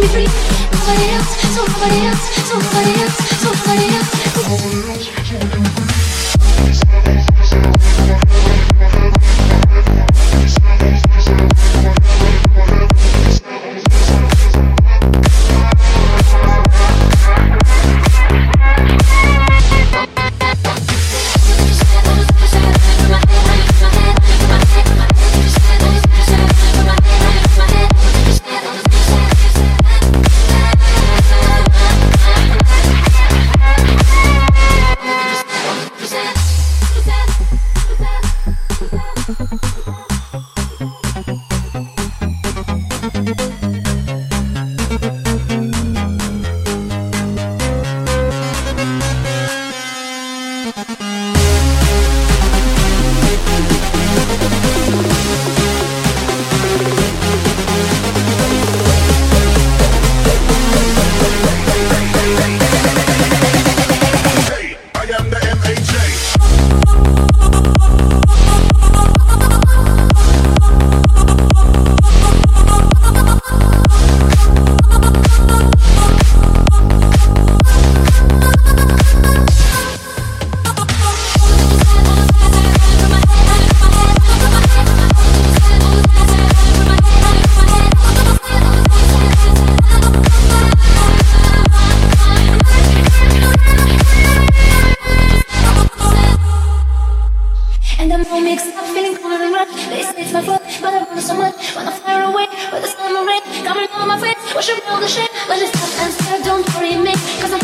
making me free. Nobody else, so nobody else, so nobody else. This is how feeling, coming and run. They say it's my fault, but I want it so much. When I fly away with the summer rain. Coming on my face, washing all the shit. But it tough and scared, don't worry me. Cause